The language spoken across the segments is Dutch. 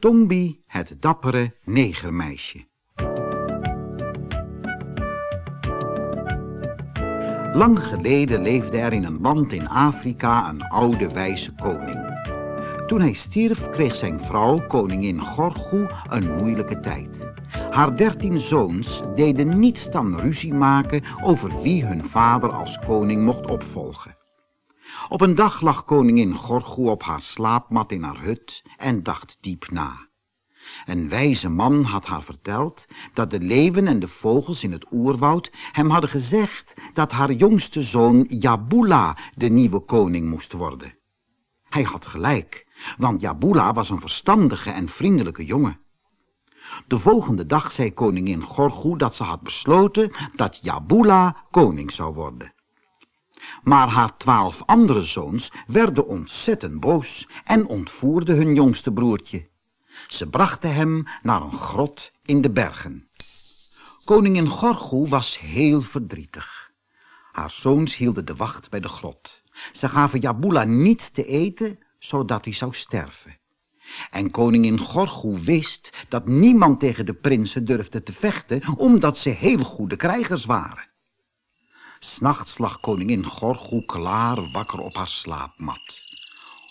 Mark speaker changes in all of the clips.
Speaker 1: Tombi, het dappere negermeisje. Lang geleden leefde er in een land in Afrika een oude wijze koning. Toen hij stierf kreeg zijn vrouw, koningin Gorgo, een moeilijke tijd. Haar dertien zoons deden niets dan ruzie maken over wie hun vader als koning mocht opvolgen. Op een dag lag koningin Gorgo op haar slaapmat in haar hut en dacht diep na. Een wijze man had haar verteld dat de leeuwen en de vogels in het oerwoud hem hadden gezegd dat haar jongste zoon Jabula de nieuwe koning moest worden. Hij had gelijk, want Jabula was een verstandige en vriendelijke jongen. De volgende dag zei koningin Gorgo dat ze had besloten dat Jabula koning zou worden. Maar haar twaalf andere zoons werden ontzettend boos en ontvoerden hun jongste broertje. Ze brachten hem naar een grot in de bergen. Koningin Gorgo was heel verdrietig. Haar zoons hielden de wacht bij de grot. Ze gaven Jabula niets te eten, zodat hij zou sterven. En koningin Gorgo wist dat niemand tegen de prinsen durfde te vechten, omdat ze heel goede krijgers waren. S'nachts lag koningin Gorgo klaar wakker op haar slaapmat.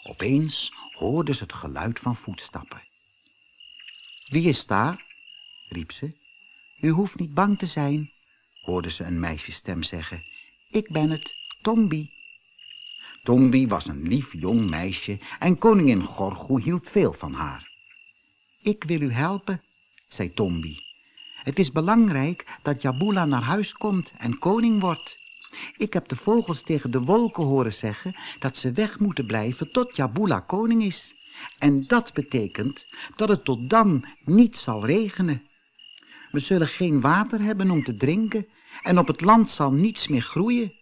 Speaker 1: Opeens hoorde ze het geluid van voetstappen. Wie is daar? riep ze. U hoeft niet bang te zijn, hoorde ze een meisjesstem zeggen. Ik ben het, Tombi. Tombi was een lief jong meisje en koningin Gorgo hield veel van haar. Ik wil u helpen, zei Tombi. Het is belangrijk dat Jabula naar huis komt en koning wordt. Ik heb de vogels tegen de wolken horen zeggen dat ze weg moeten blijven tot Jabula koning is. En dat betekent dat het tot dan niet zal regenen. We zullen geen water hebben om te drinken en op het land zal niets meer groeien.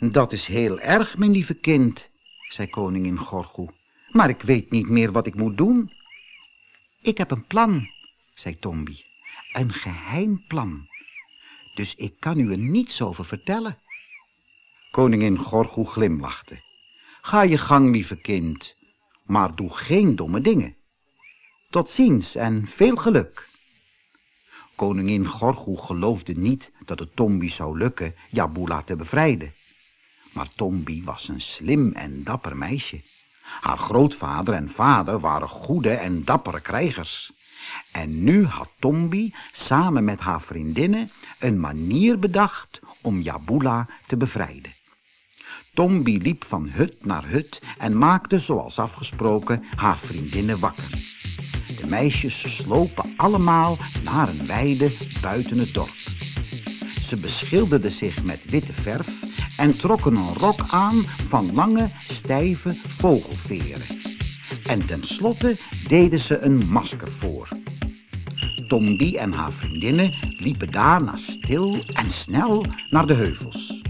Speaker 1: Dat is heel erg, mijn lieve kind, zei koningin Gorgo, maar ik weet niet meer wat ik moet doen. Ik heb een plan, zei Tombi, een geheim plan. Dus ik kan u er niets over vertellen. Koningin Gorgo glimlachte. Ga je gang, lieve kind, maar doe geen domme dingen. Tot ziens en veel geluk. Koningin Gorgo geloofde niet dat het Tombi zou lukken Jabula te bevrijden. Maar Tombi was een slim en dapper meisje. Haar grootvader en vader waren goede en dappere krijgers. En nu had Tombi samen met haar vriendinnen een manier bedacht om Jabula te bevrijden. Tombi liep van hut naar hut en maakte zoals afgesproken haar vriendinnen wakker. De meisjes slopen allemaal naar een weide buiten het dorp. Ze beschilderden zich met witte verf en trokken een rok aan van lange, stijve vogelveren. En tenslotte deden ze een masker voor. Tombi en haar vriendinnen liepen daarna stil en snel naar de heuvels.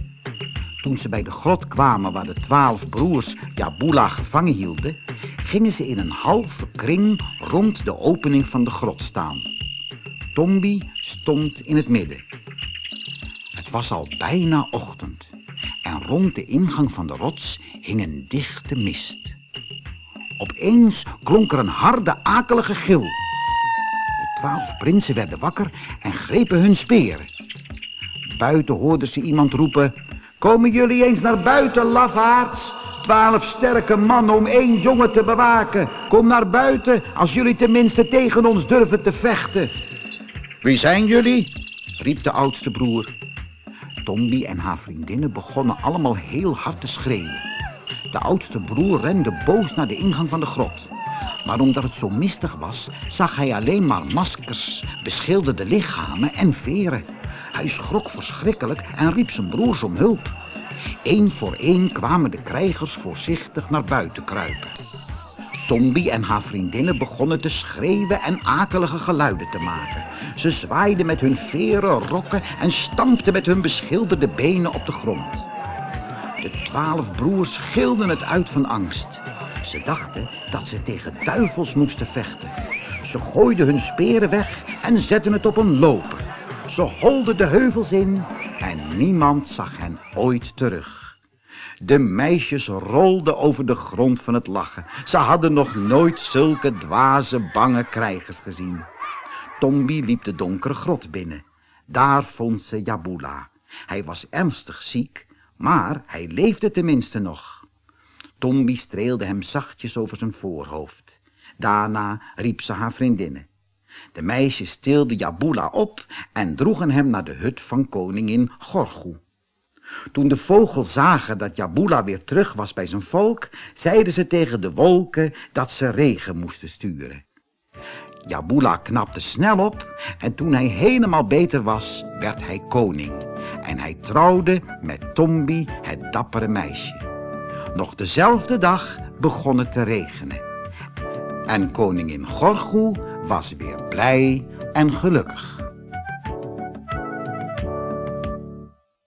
Speaker 1: Toen ze bij de grot kwamen waar de twaalf broers Jabula gevangen hielden, gingen ze in een halve kring rond de opening van de grot staan. Tombi stond in het midden. Het was al bijna ochtend en rond de ingang van de rots hing een dichte mist. Opeens klonk er een harde, akelige gil. De twaalf prinsen werden wakker en grepen hun speren. Buiten hoorden ze iemand roepen... Komen jullie eens naar buiten, lafaards? Twaalf sterke mannen om één jongen te bewaken. Kom naar buiten als jullie tenminste tegen ons durven te vechten. Wie zijn jullie? riep de oudste broer. Tombi en haar vriendinnen begonnen allemaal heel hard te schreeuwen. De oudste broer rende boos naar de ingang van de grot. Maar omdat het zo mistig was, zag hij alleen maar maskers, beschilderde lichamen en veren. Hij schrok verschrikkelijk en riep zijn broers om hulp. Eén voor één kwamen de krijgers voorzichtig naar buiten kruipen. Tombi en haar vriendinnen begonnen te schreeuwen en akelige geluiden te maken. Ze zwaaiden met hun veren rokken en stampten met hun beschilderde benen op de grond. De twaalf broers gilden het uit van angst. Ze dachten dat ze tegen duivels moesten vechten. Ze gooiden hun speren weg en zetten het op een lopen. Ze holden de heuvels in en niemand zag hen ooit terug. De meisjes rolden over de grond van het lachen. Ze hadden nog nooit zulke dwaze, bange krijgers gezien. Tombi liep de donkere grot binnen. Daar vond ze Jabula. Hij was ernstig ziek, maar hij leefde tenminste nog. Tombi streelde hem zachtjes over zijn voorhoofd. Daarna riep ze haar vriendinnen. De meisjes tilden Jabula op en droegen hem naar de hut van koningin Gorgu. Toen de vogels zagen dat Jabula weer terug was bij zijn volk, zeiden ze tegen de wolken dat ze regen moesten sturen. Jabula knapte snel op en toen hij helemaal beter was, werd hij koning. En hij trouwde met Tombi, het dappere meisje. Nog dezelfde dag begon het te regenen. En koningin Gorgu was weer blij en gelukkig.